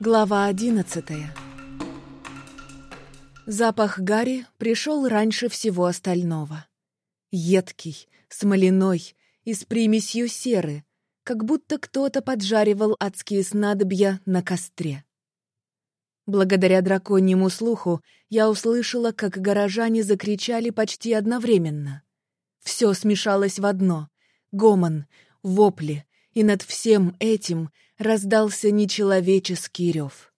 Глава одиннадцатая Запах Гарри пришел раньше всего остального. Едкий, смоляной и с примесью серы, как будто кто-то поджаривал адские снадобья на костре. Благодаря драконьему слуху я услышала, как горожане закричали почти одновременно. Все смешалось в одно — гомон, вопли, и над всем этим раздался нечеловеческий рев.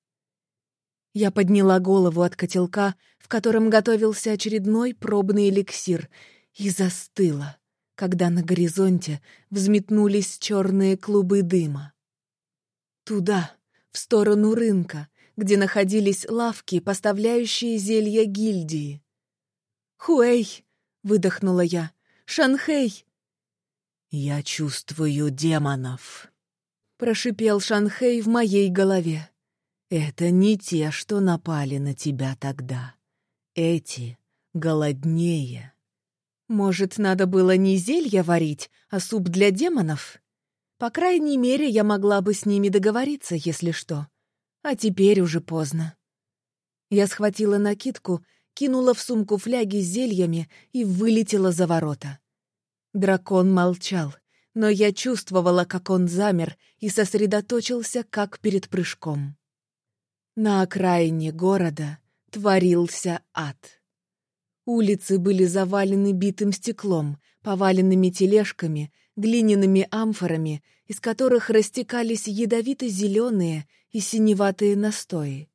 Я подняла голову от котелка, в котором готовился очередной пробный эликсир, и застыла, когда на горизонте взметнулись черные клубы дыма. Туда, в сторону рынка, где находились лавки, поставляющие зелья гильдии. «Хуэй!» — выдохнула я. «Шанхэй!» «Я чувствую демонов», — прошипел Шанхэй в моей голове. «Это не те, что напали на тебя тогда. Эти голоднее». «Может, надо было не зелье варить, а суп для демонов? По крайней мере, я могла бы с ними договориться, если что. А теперь уже поздно». Я схватила накидку, кинула в сумку фляги с зельями и вылетела за ворота. Дракон молчал, но я чувствовала, как он замер и сосредоточился, как перед прыжком. На окраине города творился ад. Улицы были завалены битым стеклом, поваленными тележками, глиняными амфорами, из которых растекались ядовито-зеленые и синеватые настои.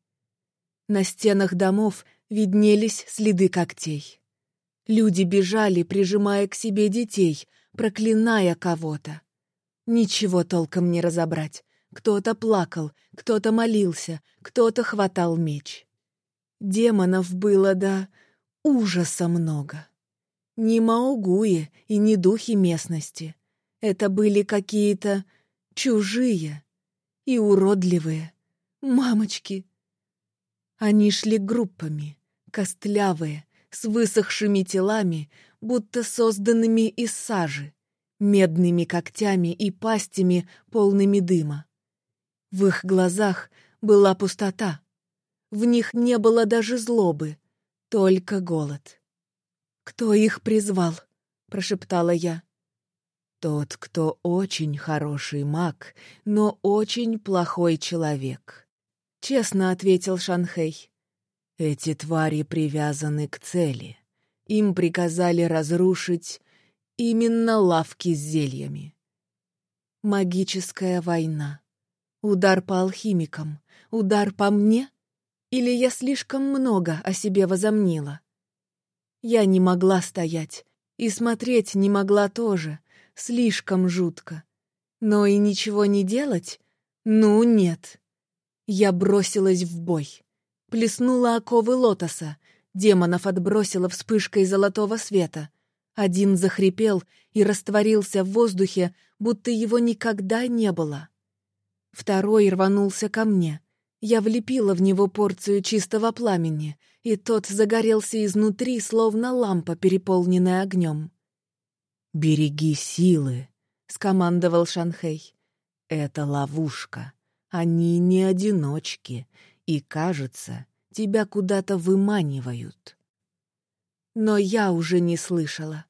На стенах домов виднелись следы когтей. Люди бежали, прижимая к себе детей, проклиная кого-то. Ничего толком не разобрать. Кто-то плакал, кто-то молился, кто-то хватал меч. Демонов было до ужаса много. Не маугуи и не духи местности. Это были какие-то чужие и уродливые. Мамочки! Они шли группами, костлявые, с высохшими телами, будто созданными из сажи, медными когтями и пастями, полными дыма. В их глазах была пустота. В них не было даже злобы, только голод. «Кто их призвал?» — прошептала я. «Тот, кто очень хороший маг, но очень плохой человек», — честно ответил Шанхей. Эти твари привязаны к цели. Им приказали разрушить именно лавки с зельями. Магическая война. Удар по алхимикам. Удар по мне? Или я слишком много о себе возомнила? Я не могла стоять. И смотреть не могла тоже. Слишком жутко. Но и ничего не делать? Ну, нет. Я бросилась в бой. Плеснула оковы лотоса. Демонов отбросила вспышкой золотого света. Один захрипел и растворился в воздухе, будто его никогда не было. Второй рванулся ко мне. Я влепила в него порцию чистого пламени, и тот загорелся изнутри, словно лампа, переполненная огнем. «Береги силы», — скомандовал Шанхей. «Это ловушка. Они не одиночки, и, кажется, тебя куда-то выманивают. Но я уже не слышала.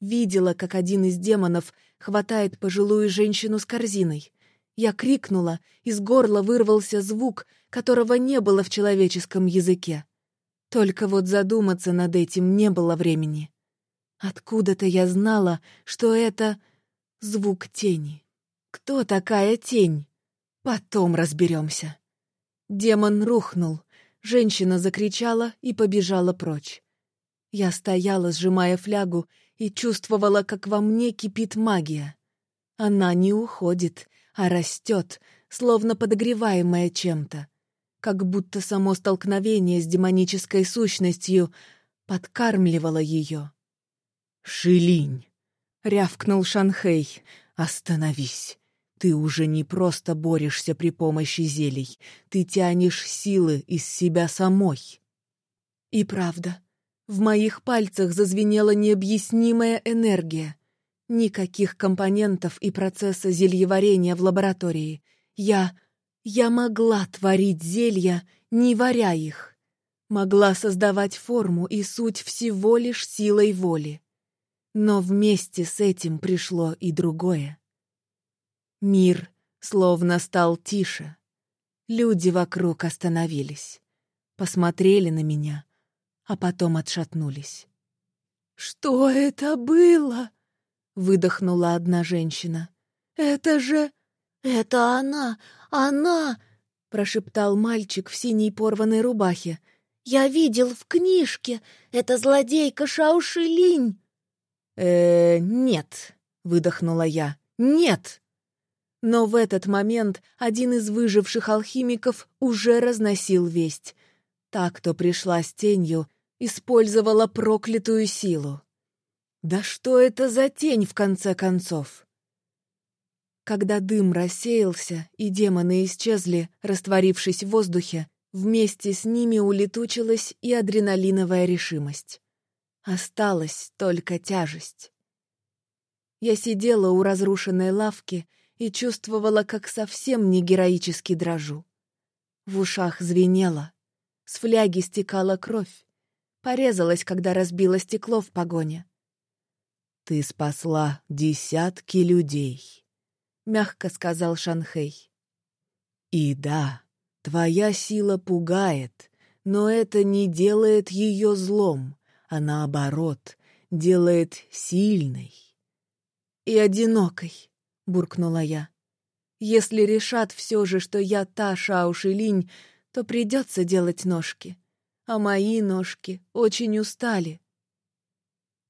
Видела, как один из демонов хватает пожилую женщину с корзиной. Я крикнула, из горла вырвался звук, которого не было в человеческом языке. Только вот задуматься над этим не было времени. Откуда-то я знала, что это звук тени. Кто такая тень? Потом разберемся. Демон рухнул. Женщина закричала и побежала прочь. Я стояла, сжимая флягу, и чувствовала, как во мне кипит магия. Она не уходит, а растет, словно подогреваемая чем-то. Как будто само столкновение с демонической сущностью подкармливало ее. «Шилинь!» — рявкнул Шанхей. «Остановись! Ты уже не просто борешься при помощи зелий, ты тянешь силы из себя самой. И правда, в моих пальцах зазвенела необъяснимая энергия. Никаких компонентов и процесса зельеварения в лаборатории. Я Я могла творить зелья, не варя их. Могла создавать форму и суть всего лишь силой воли. Но вместе с этим пришло и другое. Мир словно стал тише. Люди вокруг остановились, посмотрели на меня, а потом отшатнулись. «Что это было?» — выдохнула одна женщина. «Это же...» «Это она! Она!» — прошептал мальчик в синей порванной рубахе. «Я видел в книжке! Это злодейка Шаушилинь!» «Э, нет!» — выдохнула я. «Нет!» Но в этот момент один из выживших алхимиков уже разносил весть. Та, кто пришла с тенью, использовала проклятую силу. Да что это за тень, в конце концов? Когда дым рассеялся и демоны исчезли, растворившись в воздухе, вместе с ними улетучилась и адреналиновая решимость. Осталась только тяжесть. Я сидела у разрушенной лавки и чувствовала, как совсем не героически дрожу. В ушах звенело, с фляги стекала кровь, порезалась, когда разбило стекло в погоне. «Ты спасла десятки людей», — мягко сказал Шанхей. «И да, твоя сила пугает, но это не делает ее злом, а наоборот, делает сильной и одинокой буркнула я. «Если решат все же, что я та Шаушилинь, то придется делать ножки. А мои ножки очень устали».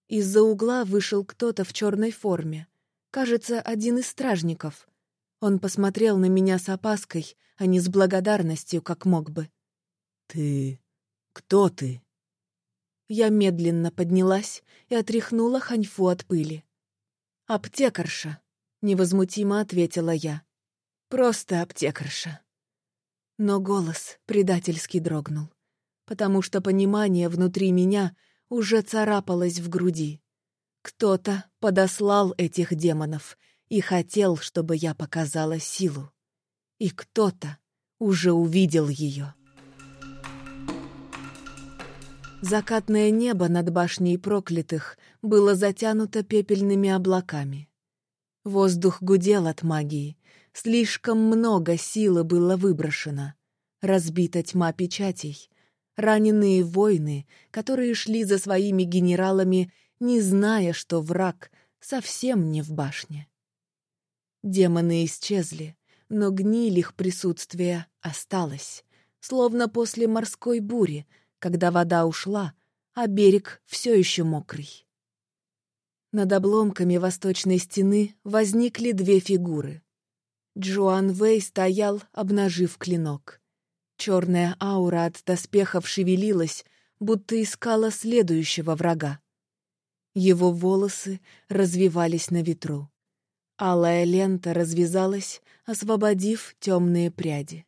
Из-за угла вышел кто-то в черной форме. Кажется, один из стражников. Он посмотрел на меня с опаской, а не с благодарностью, как мог бы. «Ты... кто ты?» Я медленно поднялась и отряхнула ханьфу от пыли. «Аптекарша», — невозмутимо ответила я. «Просто аптекарша». Но голос предательски дрогнул, потому что понимание внутри меня уже царапалось в груди. Кто-то подослал этих демонов и хотел, чтобы я показала силу. И кто-то уже увидел ее. Закатное небо над башней проклятых было затянуто пепельными облаками. Воздух гудел от магии. Слишком много силы было выброшено. Разбита тьма печатей. Раненые воины, которые шли за своими генералами, не зная, что враг совсем не в башне. Демоны исчезли, но гниль их присутствия осталось, словно после морской бури, когда вода ушла, а берег все еще мокрый. Над обломками восточной стены возникли две фигуры. Джоан Вэй стоял, обнажив клинок. Черная аура от доспехов шевелилась, будто искала следующего врага. Его волосы развивались на ветру. Алая лента развязалась, освободив темные пряди.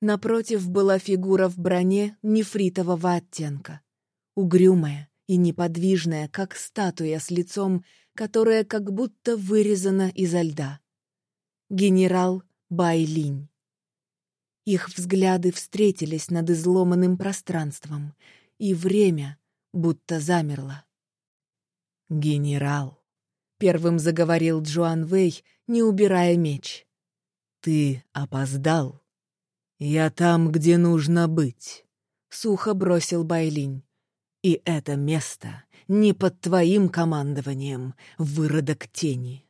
Напротив была фигура в броне нефритового оттенка. Угрюмая, и неподвижная, как статуя с лицом, которая как будто вырезана изо льда. Генерал Байлинь. Их взгляды встретились над изломанным пространством, и время будто замерло. «Генерал», — первым заговорил Джоан Вэй, не убирая меч. «Ты опоздал. Я там, где нужно быть», — сухо бросил Байлинь. И это место не под твоим командованием, выродок тени.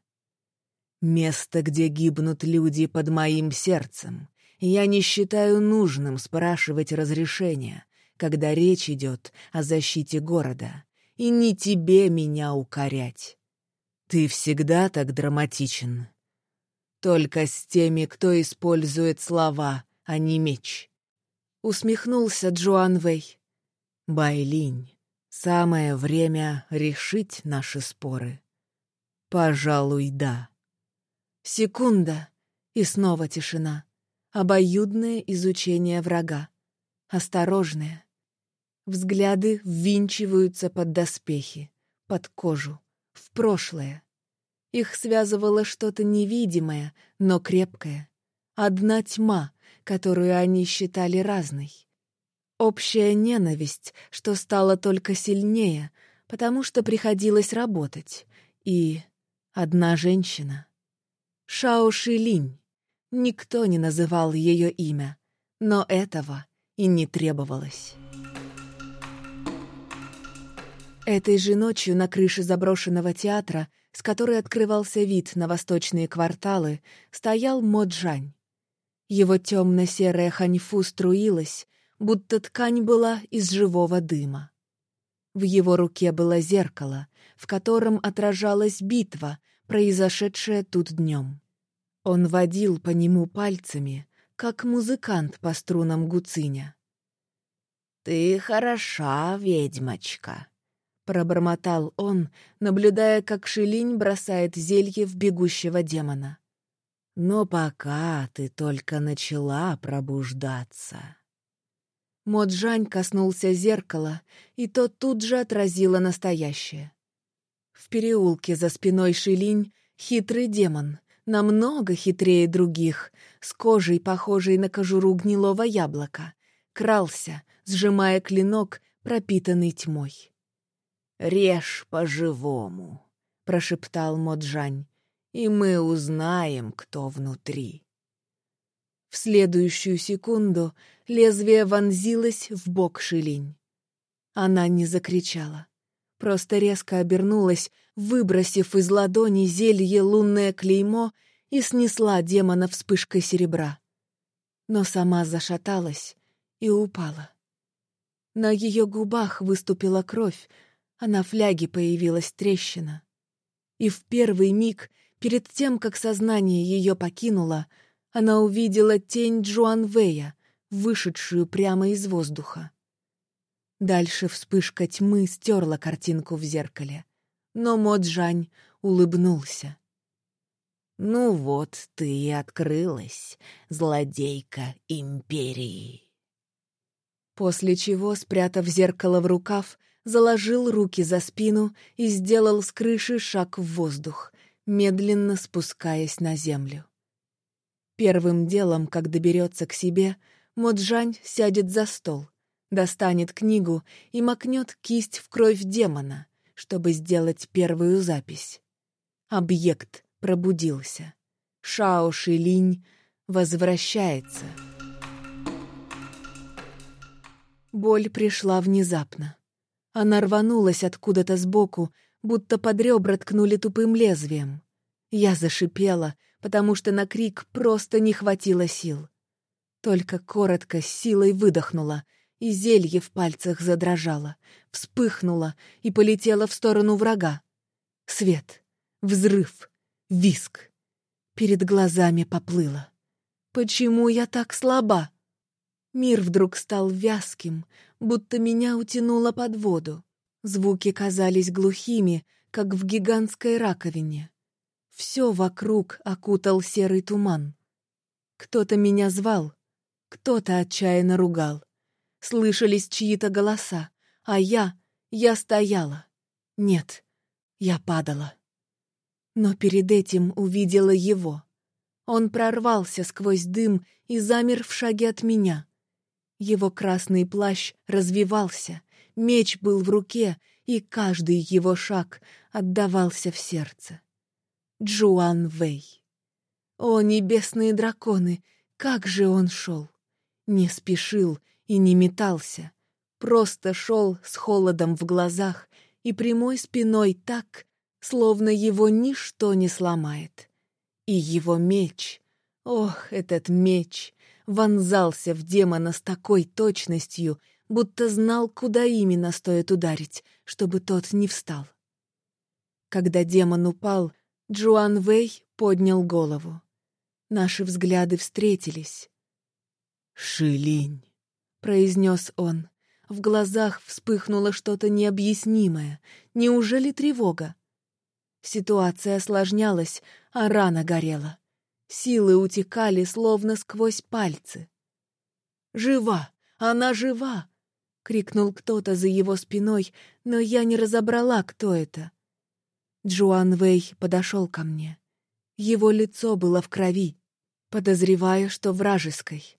Место, где гибнут люди под моим сердцем. Я не считаю нужным спрашивать разрешения, когда речь идет о защите города, и не тебе меня укорять. Ты всегда так драматичен. Только с теми, кто использует слова, а не меч. Усмехнулся Джоан Вэй. Байлинь, самое время решить наши споры. Пожалуй, да. Секунда, и снова тишина. Обоюдное изучение врага. Осторожное. Взгляды ввинчиваются под доспехи, под кожу, в прошлое. Их связывало что-то невидимое, но крепкое. Одна тьма, которую они считали разной. Общая ненависть, что стала только сильнее, потому что приходилось работать. И одна женщина. Шао Шилинь. Никто не называл ее имя, но этого и не требовалось. Этой же ночью на крыше заброшенного театра, с которой открывался вид на восточные кварталы, стоял Моджань. Его темно-серая ханьфу струилась, будто ткань была из живого дыма. В его руке было зеркало, в котором отражалась битва, произошедшая тут днем. Он водил по нему пальцами, как музыкант по струнам гуциня. «Ты хороша, ведьмочка», — пробормотал он, наблюдая, как Шилинь бросает зелье в бегущего демона. «Но пока ты только начала пробуждаться». Моджань коснулся зеркала, и то тут же отразило настоящее. В переулке за спиной Шилинь хитрый демон, намного хитрее других, с кожей, похожей на кожуру гнилого яблока, крался, сжимая клинок, пропитанный тьмой. «Режь по-живому», — прошептал Моджань, — «и мы узнаем, кто внутри». Следующую секунду лезвие вонзилось в бок Шилинь. Она не закричала, просто резко обернулась, выбросив из ладони зелье лунное клеймо и снесла демона вспышкой серебра. Но сама зашаталась и упала. На ее губах выступила кровь, а на фляге появилась трещина. И в первый миг, перед тем, как сознание ее покинуло, она увидела тень Джуанвея, вышедшую прямо из воздуха. Дальше вспышка тьмы стерла картинку в зеркале, но Моджань улыбнулся. «Ну вот ты и открылась, злодейка Империи!» После чего, спрятав зеркало в рукав, заложил руки за спину и сделал с крыши шаг в воздух, медленно спускаясь на землю. Первым делом, как доберется к себе, Моджань сядет за стол, достанет книгу и макнет кисть в кровь демона, чтобы сделать первую запись. Объект пробудился. Шао Шилинь возвращается. Боль пришла внезапно. Она рванулась откуда-то сбоку, будто под ребра ткнули тупым лезвием. Я зашипела, потому что на крик просто не хватило сил. Только коротко с силой выдохнула, и зелье в пальцах задрожало, вспыхнуло и полетело в сторону врага. Свет, взрыв, виск. Перед глазами поплыло. Почему я так слаба? Мир вдруг стал вязким, будто меня утянуло под воду. Звуки казались глухими, как в гигантской раковине. Все вокруг окутал серый туман. Кто-то меня звал, кто-то отчаянно ругал. Слышались чьи-то голоса, а я, я стояла. Нет, я падала. Но перед этим увидела его. Он прорвался сквозь дым и замер в шаге от меня. Его красный плащ развивался, меч был в руке, и каждый его шаг отдавался в сердце. Джуан Вэй. О, небесные драконы, как же он шел! Не спешил и не метался, просто шел с холодом в глазах и прямой спиной так, словно его ничто не сломает. И его меч, ох, этот меч, вонзался в демона с такой точностью, будто знал, куда именно стоит ударить, чтобы тот не встал. Когда демон упал, Джуан Вэй поднял голову. Наши взгляды встретились. «Шилинь», — произнес он. В глазах вспыхнуло что-то необъяснимое. Неужели тревога? Ситуация осложнялась, а рана горела. Силы утекали, словно сквозь пальцы. «Жива! Она жива!» — крикнул кто-то за его спиной, но я не разобрала, кто это. Джуан Вэй подошел ко мне. Его лицо было в крови. Подозреваю, что вражеской.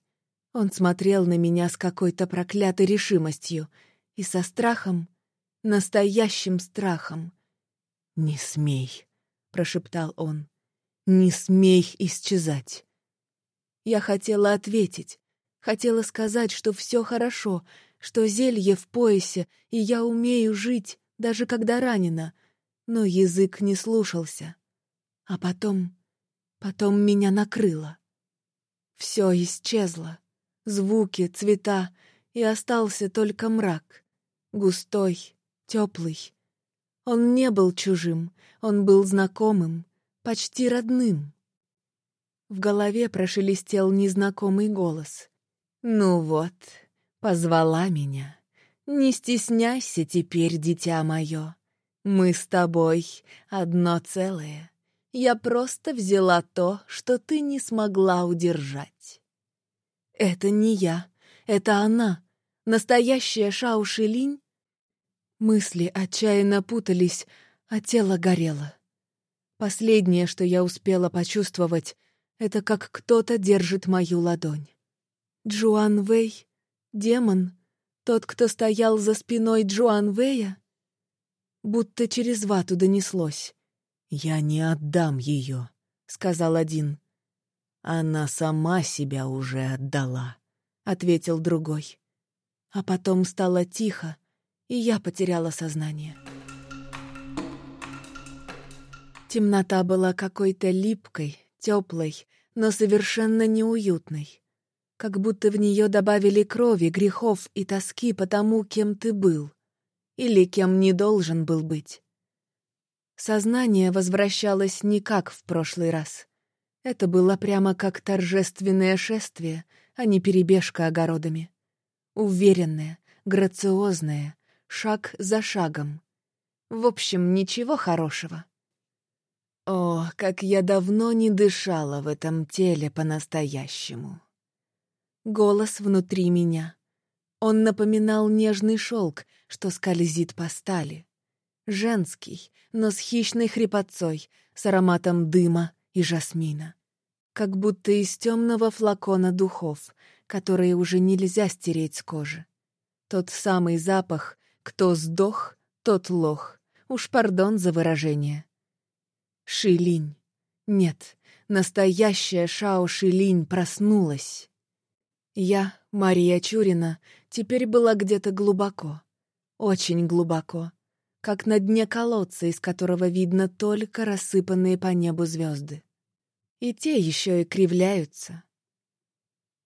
Он смотрел на меня с какой-то проклятой решимостью и со страхом, настоящим страхом. «Не смей», — прошептал он, — «не смей исчезать». Я хотела ответить, хотела сказать, что все хорошо, что зелье в поясе, и я умею жить, даже когда ранена, но язык не слушался. А потом... потом меня накрыло. Все исчезло. Звуки, цвета, и остался только мрак. Густой, теплый. Он не был чужим, он был знакомым, почти родным. В голове прошелестел незнакомый голос. «Ну вот, позвала меня. Не стесняйся теперь, дитя мое. Мы с тобой одно целое. Я просто взяла то, что ты не смогла удержать». «Это не я, это она, настоящая Шаушилинь?» Мысли отчаянно путались, а тело горело. Последнее, что я успела почувствовать, это как кто-то держит мою ладонь. Джуан Вэй? Демон? Тот, кто стоял за спиной Джуан Вэя? Будто через вату донеслось. «Я не отдам ее», — сказал один. «Она сама себя уже отдала», — ответил другой. А потом стало тихо, и я потеряла сознание. Темнота была какой-то липкой, теплой, но совершенно неуютной. Как будто в нее добавили крови, грехов и тоски по тому, кем ты был. Или кем не должен был быть. Сознание возвращалось не как в прошлый раз. Это было прямо как торжественное шествие, а не перебежка огородами. Уверенное, грациозное, шаг за шагом. В общем, ничего хорошего. О, как я давно не дышала в этом теле по-настоящему. Голос внутри меня. Он напоминал нежный шелк, что скользит по стали. Женский, но с хищной хрипотцой, с ароматом дыма и жасмина. Как будто из темного флакона духов, которые уже нельзя стереть с кожи. Тот самый запах «кто сдох, тот лох». Уж пардон за выражение. Шилинь. Нет, настоящая Шао Шилинь проснулась. Я, Мария Чурина, теперь была где-то глубоко. Очень глубоко. Как на дне колодца, из которого видно только рассыпанные по небу звезды. И те еще и кривляются.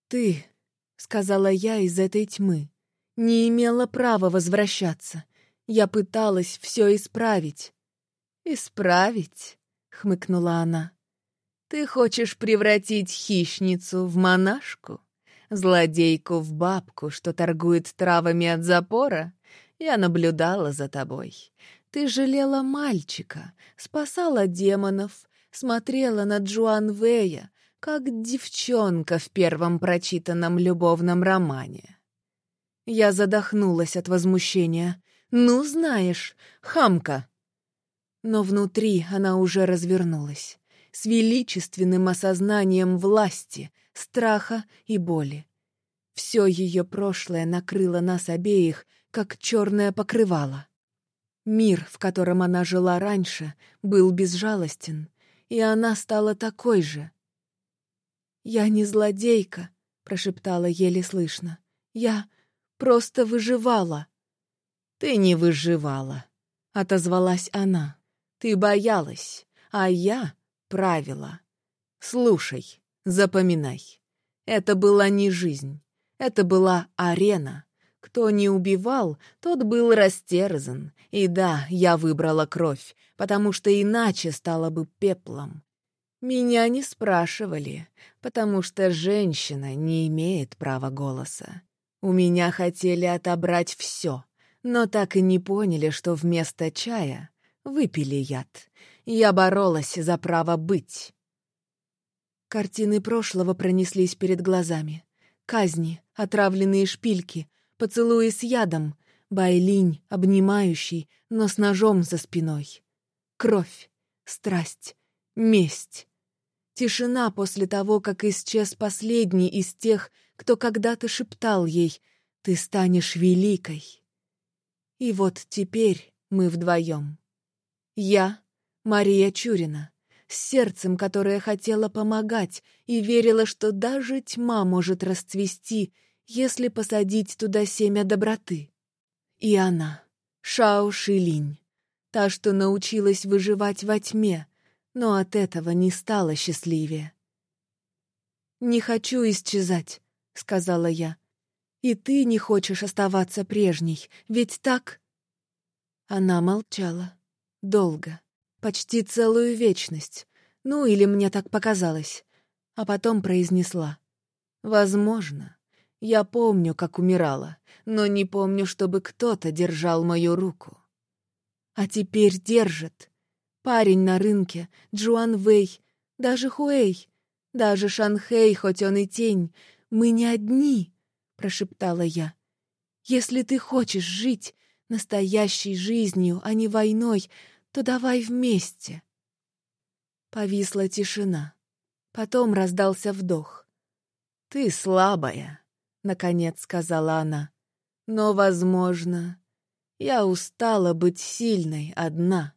«Ты», — сказала я из этой тьмы, — «не имела права возвращаться. Я пыталась все исправить». «Исправить?» — хмыкнула она. «Ты хочешь превратить хищницу в монашку? Злодейку в бабку, что торгует травами от запора? Я наблюдала за тобой. Ты жалела мальчика, спасала демонов, смотрела на Джуан Вэя, как девчонка в первом прочитанном любовном романе». Я задохнулась от возмущения. «Ну, знаешь, хамка!» Но внутри она уже развернулась, с величественным осознанием власти, страха и боли. Все ее прошлое накрыло нас обеих, как черное покрывало. Мир, в котором она жила раньше, был безжалостен, и она стала такой же. «Я не злодейка», — прошептала еле слышно. «Я просто выживала». «Ты не выживала», — отозвалась она. Ты боялась, а я — правила. Слушай, запоминай. Это была не жизнь, это была арена. Кто не убивал, тот был растерзан. И да, я выбрала кровь, потому что иначе стала бы пеплом. Меня не спрашивали, потому что женщина не имеет права голоса. У меня хотели отобрать все, но так и не поняли, что вместо чая выпили яд. Я боролась за право быть. Картины прошлого пронеслись перед глазами. Казни, отравленные шпильки, поцелуи с ядом, байлинь, обнимающий, но с ножом за спиной. Кровь, страсть, месть. Тишина после того, как исчез последний из тех, кто когда-то шептал ей «Ты станешь великой». И вот теперь мы вдвоем. Я, Мария Чурина, с сердцем, которое хотело помогать и верила, что даже тьма может расцвести, если посадить туда семя доброты. И она, Шао Шилинь, та, что научилась выживать во тьме, но от этого не стала счастливее. «Не хочу исчезать», — сказала я. «И ты не хочешь оставаться прежней, ведь так?» Она молчала. Долго. Почти целую вечность. Ну, или мне так показалось. А потом произнесла. «Возможно. Я помню, как умирала, но не помню, чтобы кто-то держал мою руку. А теперь держит. Парень на рынке, Джуан Вэй, даже Хуэй, даже Шанхэй, хоть он и тень. Мы не одни, — прошептала я. Если ты хочешь жить настоящей жизнью, а не войной, то давай вместе. Повисла тишина. Потом раздался вдох. «Ты слабая», — наконец сказала она. «Но, возможно, я устала быть сильной одна».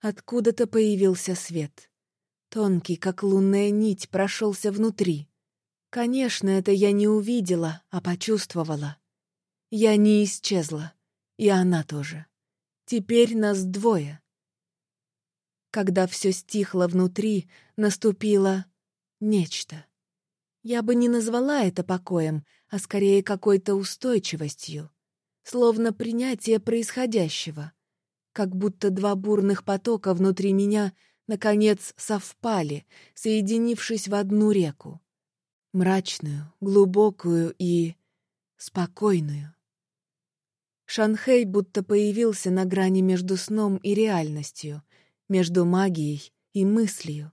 Откуда-то появился свет. Тонкий, как лунная нить, прошелся внутри. Конечно, это я не увидела, а почувствовала. Я не исчезла, и она тоже. Теперь нас двое. Когда все стихло внутри, наступило нечто. Я бы не назвала это покоем, а скорее какой-то устойчивостью, словно принятие происходящего — как будто два бурных потока внутри меня наконец совпали, соединившись в одну реку. Мрачную, глубокую и спокойную. Шанхей будто появился на грани между сном и реальностью, между магией и мыслью.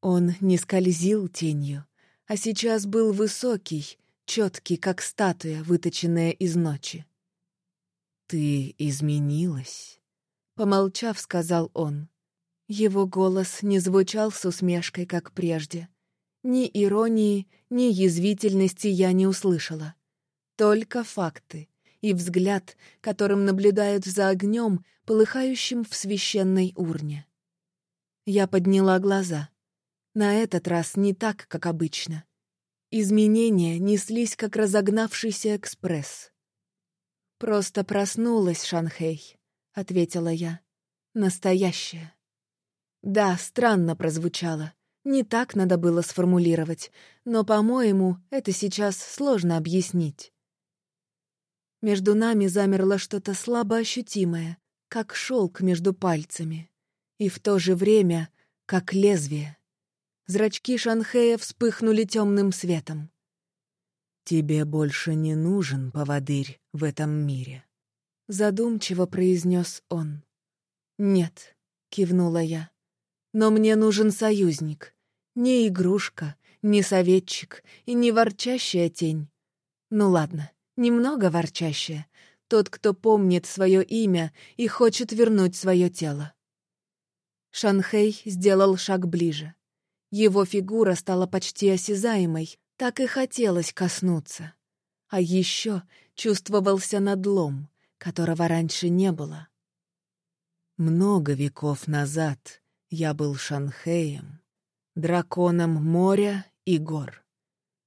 Он не скользил тенью, а сейчас был высокий, четкий, как статуя, выточенная из ночи. «Ты изменилась», — помолчав, сказал он. Его голос не звучал с усмешкой, как прежде. Ни иронии, ни язвительности я не услышала. Только факты и взгляд, которым наблюдают за огнем, полыхающим в священной урне. Я подняла глаза. На этот раз не так, как обычно. Изменения неслись, как разогнавшийся экспресс. «Просто проснулась, Шанхей», — ответила я. «Настоящая». Да, странно прозвучало. Не так надо было сформулировать, но, по-моему, это сейчас сложно объяснить. Между нами замерло что-то слабо ощутимое, как шелк между пальцами, и в то же время как лезвие. Зрачки Шанхея вспыхнули темным светом. «Тебе больше не нужен поводырь в этом мире», — задумчиво произнес он. «Нет», — кивнула я, — «но мне нужен союзник, не игрушка, не советчик и не ворчащая тень. Ну ладно, немного ворчащая, тот, кто помнит свое имя и хочет вернуть свое тело». Шанхей сделал шаг ближе. Его фигура стала почти осязаемой, так и хотелось коснуться. А еще чувствовался надлом, которого раньше не было. Много веков назад я был Шанхеем, драконом моря и гор.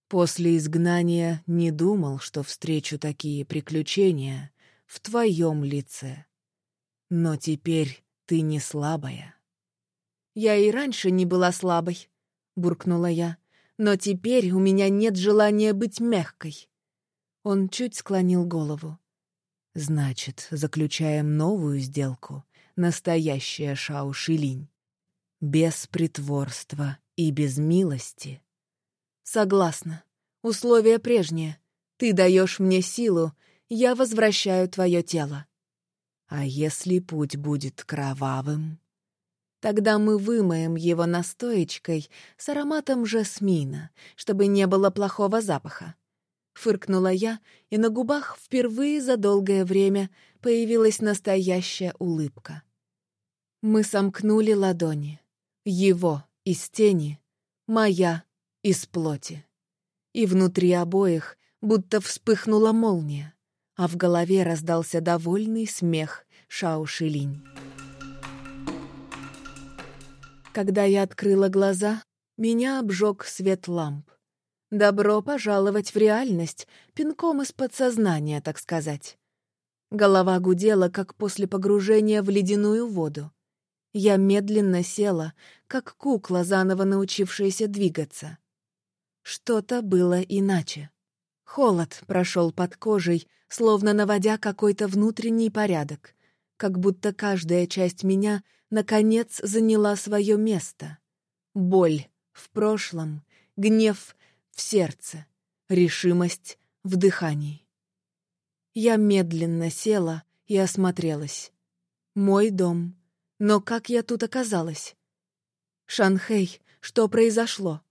После изгнания не думал, что встречу такие приключения в твоем лице. Но теперь ты не слабая. «Я и раньше не была слабой», — буркнула я но теперь у меня нет желания быть мягкой. Он чуть склонил голову. Значит, заключаем новую сделку, настоящая Шао Шилинь. Без притворства и без милости. Согласна. Условия прежние. Ты даешь мне силу, я возвращаю твое тело. А если путь будет кровавым? Тогда мы вымоем его настоечкой с ароматом жасмина, чтобы не было плохого запаха. Фыркнула я, и на губах впервые за долгое время появилась настоящая улыбка. Мы сомкнули ладони. Его из тени, моя из плоти. И внутри обоих будто вспыхнула молния, а в голове раздался довольный смех Шао Шилинь. Когда я открыла глаза, меня обжег свет ламп. Добро пожаловать в реальность, пинком из подсознания, так сказать. Голова гудела, как после погружения в ледяную воду. Я медленно села, как кукла, заново научившаяся двигаться. Что-то было иначе. Холод прошел под кожей, словно наводя какой-то внутренний порядок, как будто каждая часть меня, наконец, заняла свое место. Боль в прошлом, гнев в сердце, решимость в дыхании. Я медленно села и осмотрелась. Мой дом. Но как я тут оказалась? Шанхэй, что произошло?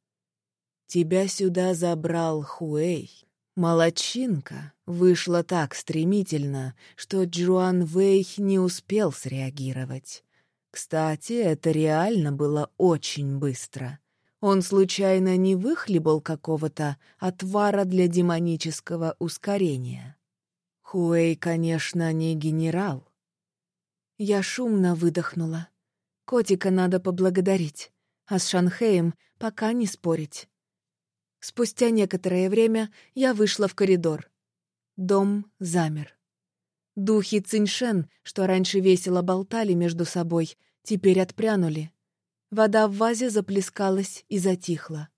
Тебя сюда забрал Хуэй. Молодчинка вышла так стремительно, что Джуан Вэй не успел среагировать. Кстати, это реально было очень быстро. Он случайно не выхлебал какого-то отвара для демонического ускорения. Хуэй, конечно, не генерал. Я шумно выдохнула. Котика надо поблагодарить, а с Шанхеем пока не спорить. Спустя некоторое время я вышла в коридор. Дом замер. Духи Циньшен, что раньше весело болтали между собой, теперь отпрянули. Вода в вазе заплескалась и затихла.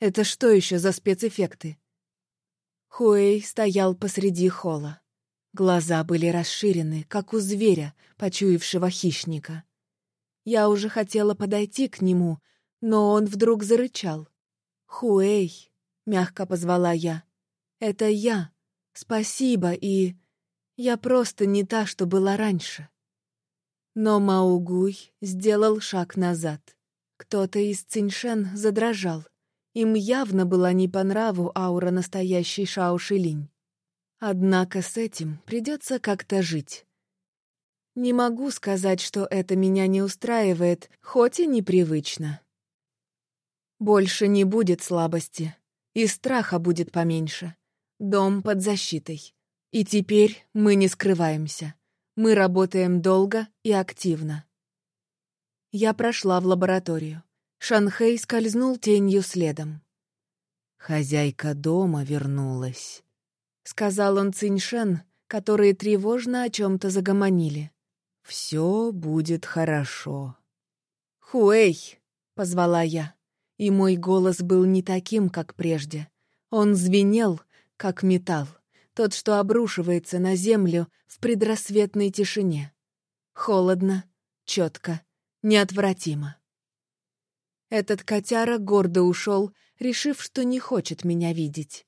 Это что еще за спецэффекты? Хуэй стоял посреди холла. Глаза были расширены, как у зверя, почуявшего хищника. Я уже хотела подойти к нему, но он вдруг зарычал. «Хуэй!» — мягко позвала я. «Это я. Спасибо, и... Я просто не та, что была раньше». Но Маугуй сделал шаг назад. Кто-то из Циньшен задрожал. Им явно была не по нраву аура настоящей Шао Шилинь. Однако с этим придется как-то жить. Не могу сказать, что это меня не устраивает, хоть и непривычно. Больше не будет слабости, и страха будет поменьше. Дом под защитой. И теперь мы не скрываемся. Мы работаем долго и активно. Я прошла в лабораторию. Шанхей скользнул тенью следом. Хозяйка дома вернулась. — сказал он Циньшен, которые тревожно о чем-то загомонили. «Все будет хорошо». «Хуэй!» — позвала я, и мой голос был не таким, как прежде. Он звенел, как металл, тот, что обрушивается на землю в предрассветной тишине. Холодно, четко, неотвратимо. Этот котяра гордо ушел, решив, что не хочет меня видеть.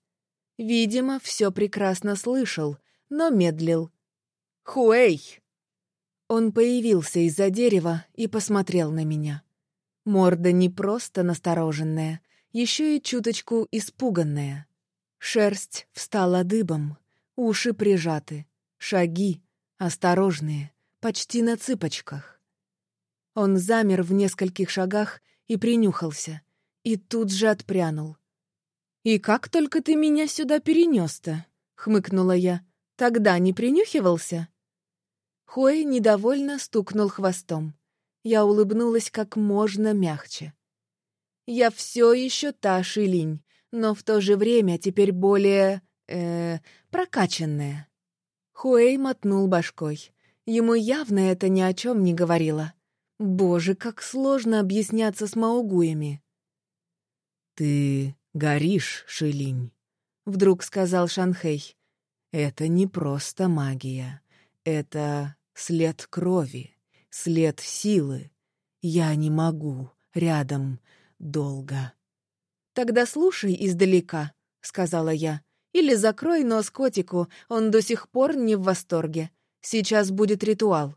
Видимо, все прекрасно слышал, но медлил. «Хуэй!» Он появился из-за дерева и посмотрел на меня. Морда не просто настороженная, еще и чуточку испуганная. Шерсть встала дыбом, уши прижаты, шаги осторожные, почти на цыпочках. Он замер в нескольких шагах и принюхался, и тут же отпрянул, «И как только ты меня сюда перенес-то?» — хмыкнула я. «Тогда не принюхивался?» Хуэй недовольно стукнул хвостом. Я улыбнулась как можно мягче. «Я все еще та Шилинь, но в то же время теперь более... э прокачанная». Хуэй мотнул башкой. Ему явно это ни о чем не говорило. Боже, как сложно объясняться с маугуями. «Ты «Горишь, Шилинь», — вдруг сказал Шанхэй. «Это не просто магия. Это след крови, след силы. Я не могу рядом долго». «Тогда слушай издалека», — сказала я. «Или закрой нос котику, он до сих пор не в восторге. Сейчас будет ритуал».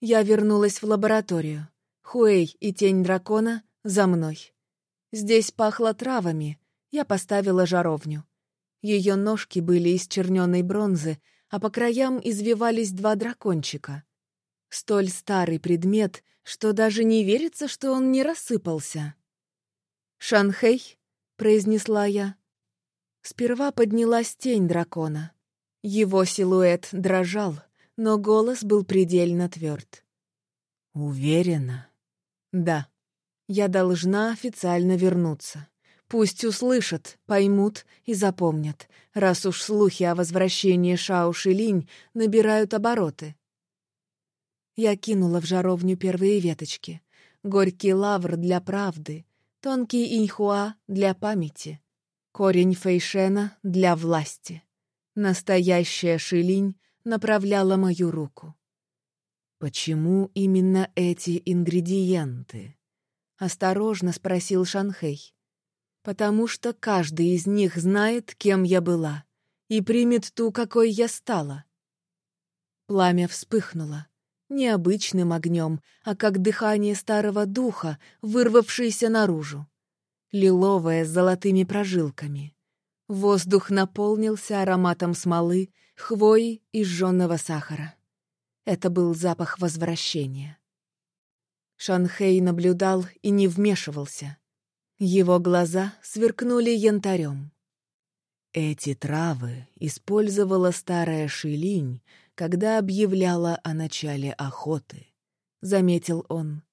Я вернулась в лабораторию. Хуэй и тень дракона за мной. Здесь пахло травами. Я поставила жаровню. Ее ножки были из черненой бронзы, а по краям извивались два дракончика. Столь старый предмет, что даже не верится, что он не рассыпался. «Шанхэй», — произнесла я. Сперва поднялась тень дракона. Его силуэт дрожал, но голос был предельно тверд. «Уверена?» «Да. Я должна официально вернуться. Пусть услышат, поймут и запомнят, раз уж слухи о возвращении Шао Шилинь набирают обороты». Я кинула в жаровню первые веточки. Горький лавр для правды, тонкий иньхуа для памяти, корень фейшена для власти. Настоящая шилинь направляла мою руку. «Почему именно эти ингредиенты?» — осторожно спросил Шанхей. «Потому что каждый из них знает, кем я была, и примет ту, какой я стала». Пламя вспыхнуло необычным огнем, а как дыхание старого духа, вырвавшееся наружу. Лиловое с золотыми прожилками. Воздух наполнился ароматом смолы, хвои и жженного сахара. Это был запах возвращения. Шанхей наблюдал и не вмешивался. Его глаза сверкнули янтарем. Эти травы использовала старая Шилинь когда объявляла о начале охоты. Заметил он.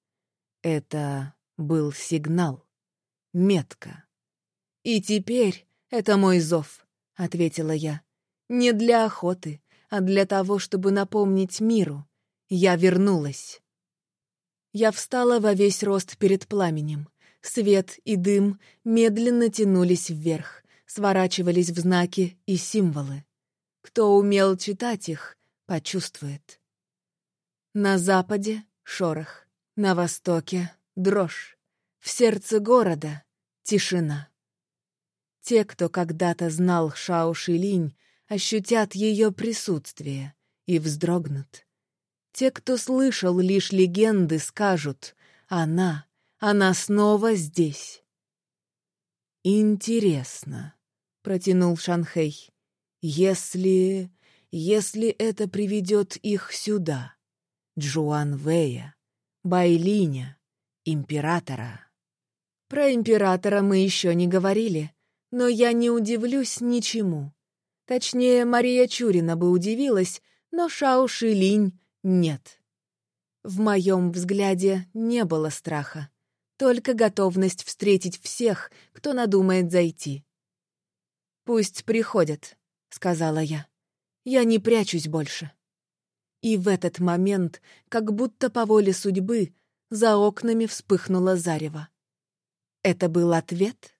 Это был сигнал. Метка. «И теперь это мой зов», — ответила я. «Не для охоты, а для того, чтобы напомнить миру. Я вернулась». Я встала во весь рост перед пламенем. Свет и дым медленно тянулись вверх, сворачивались в знаки и символы. Кто умел читать их, почувствует. На западе — шорох, на востоке — дрожь, в сердце города — тишина. Те, кто когда-то знал Шао Шилинь, ощутят ее присутствие и вздрогнут. Те, кто слышал лишь легенды, скажут «Она, она снова здесь». «Интересно», — протянул Шанхэй, — «если если это приведет их сюда, Джуан Вэя, Байлиня, императора. Про императора мы еще не говорили, но я не удивлюсь ничему. Точнее, Мария Чурина бы удивилась, но Шао Шилинь нет. В моем взгляде не было страха, только готовность встретить всех, кто надумает зайти. «Пусть приходят», — сказала я. Я не прячусь больше. И в этот момент, как будто по воле судьбы, за окнами вспыхнуло зарево. Это был ответ?